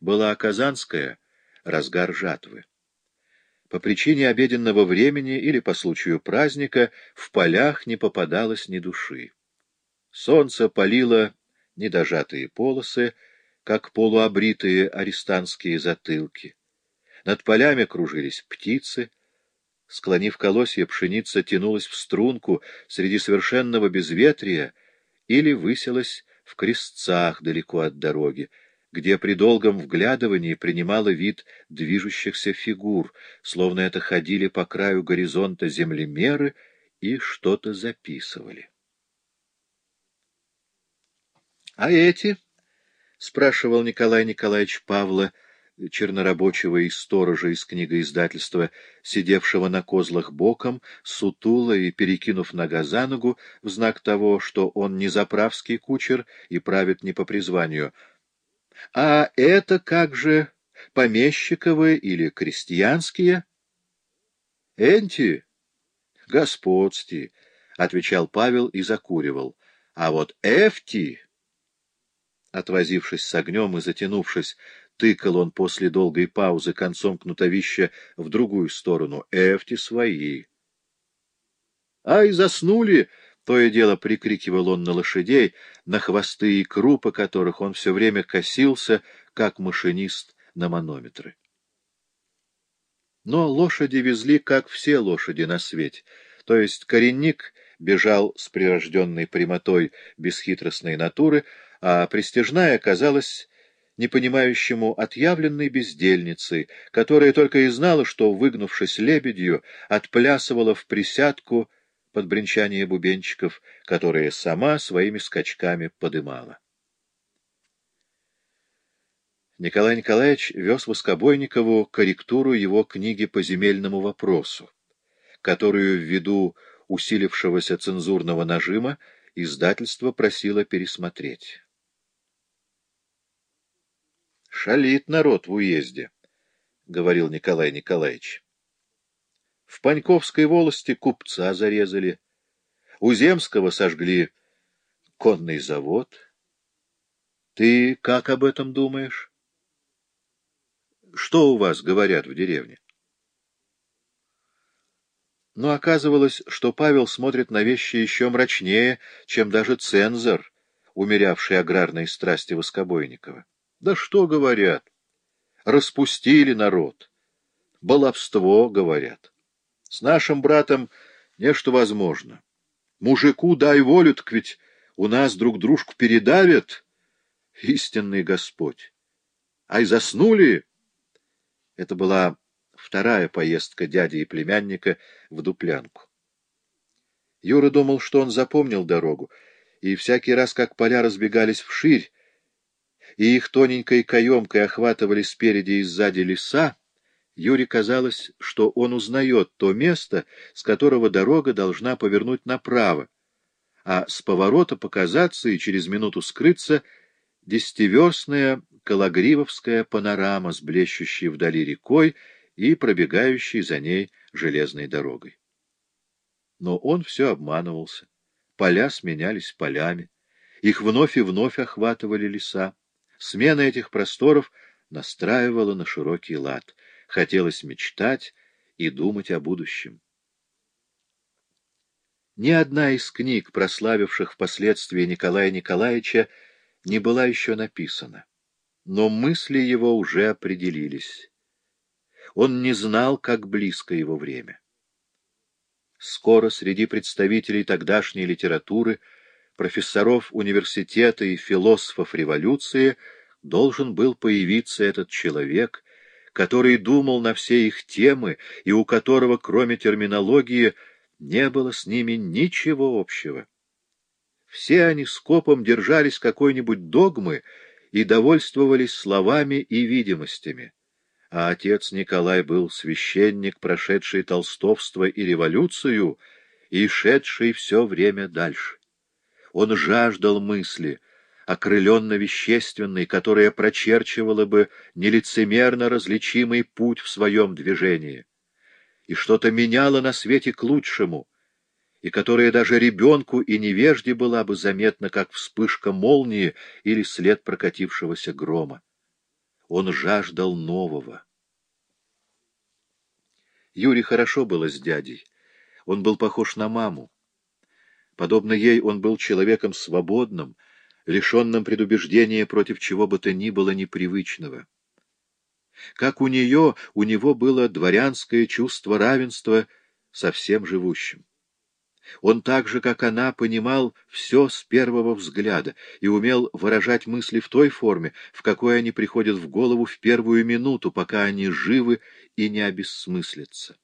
была Казанская, разгар жатвы. По причине обеденного времени или по случаю праздника в полях не попадалось ни души. Солнце палило недожатые полосы, как полуобритые арестантские затылки. Над полями кружились птицы. Склонив колосья, пшеница тянулась в струнку среди совершенного безветрия или высилась в крестцах далеко от дороги, где при долгом вглядывании принимала вид движущихся фигур, словно это ходили по краю горизонта землемеры и что-то записывали. — А эти? — спрашивал Николай Николаевич Павла, чернорабочего и сторожа из книгоиздательства, сидевшего на козлах боком, сутуло и перекинув нога за ногу, в знак того, что он не заправский кучер и правит не по призванию — а это как же помещиковые или крестьянские? — Энти, господсти, — отвечал Павел и закуривал. — А вот эфти... Отвозившись с огнем и затянувшись, тыкал он после долгой паузы концом кнутовища в другую сторону. Эфти свои. — Ай, заснули! То и дело прикрикивал он на лошадей, на хвосты и крупы которых он все время косился, как машинист на манометры. Но лошади везли, как все лошади на свете, то есть коренник бежал с прирожденной прямотой бесхитростной натуры, а пристежная оказалась непонимающему отъявленной бездельницей, которая только и знала, что, выгнувшись лебедью, отплясывала в присядку под бренчание бубенчиков, которые сама своими скачками подымала. Николай Николаевич вез Воскобойникову корректуру его книги по земельному вопросу, которую ввиду усилившегося цензурного нажима издательство просило пересмотреть. «Шалит народ в уезде», — говорил Николай Николаевич. В Паньковской волости купца зарезали. У Земского сожгли конный завод. Ты как об этом думаешь? Что у вас говорят в деревне? Но оказывалось, что Павел смотрит на вещи еще мрачнее, чем даже цензор, умерявший аграрные страсти Воскобойникова. Да что говорят? Распустили народ. Баловство, говорят. С нашим братом нечто возможно. Мужику дай волю, так ведь у нас друг дружку передавят. Истинный Господь! Ай, заснули! Это была вторая поездка дяди и племянника в Дуплянку. Юра думал, что он запомнил дорогу, и всякий раз, как поля разбегались вширь, и их тоненькой каемкой охватывали спереди и сзади леса, Юре казалось, что он узнает то место, с которого дорога должна повернуть направо, а с поворота показаться и через минуту скрыться десятиверстная Калагривовская панорама с блещущей вдали рекой и пробегающей за ней железной дорогой. Но он все обманывался. Поля сменялись полями. Их вновь и вновь охватывали леса. Смена этих просторов настраивала на широкий лад — хотелось мечтать и думать о будущем. Ни одна из книг, прославивших впоследствии Николая Николаевича, не была еще написана, но мысли его уже определились. Он не знал, как близко его время. Скоро среди представителей тогдашней литературы, профессоров университета и философов революции должен был появиться этот человек, который думал на все их темы и у которого, кроме терминологии, не было с ними ничего общего. Все они скопом держались какой-нибудь догмы и довольствовались словами и видимостями. А отец Николай был священник, прошедший толстовство и революцию, и шедший все время дальше. Он жаждал мысли — окрыленно-вещественной, которая прочерчивала бы нелицемерно различимый путь в своем движении, и что-то меняло на свете к лучшему, и которая даже ребенку и невежде была бы заметна, как вспышка молнии или след прокатившегося грома. Он жаждал нового. Юре хорошо было с дядей. Он был похож на маму. Подобно ей, он был человеком свободным, лишенным предубеждения против чего бы то ни было непривычного. Как у нее, у него было дворянское чувство равенства со всем живущим. Он так же, как она, понимал все с первого взгляда и умел выражать мысли в той форме, в какой они приходят в голову в первую минуту, пока они живы и не обессмыслятся.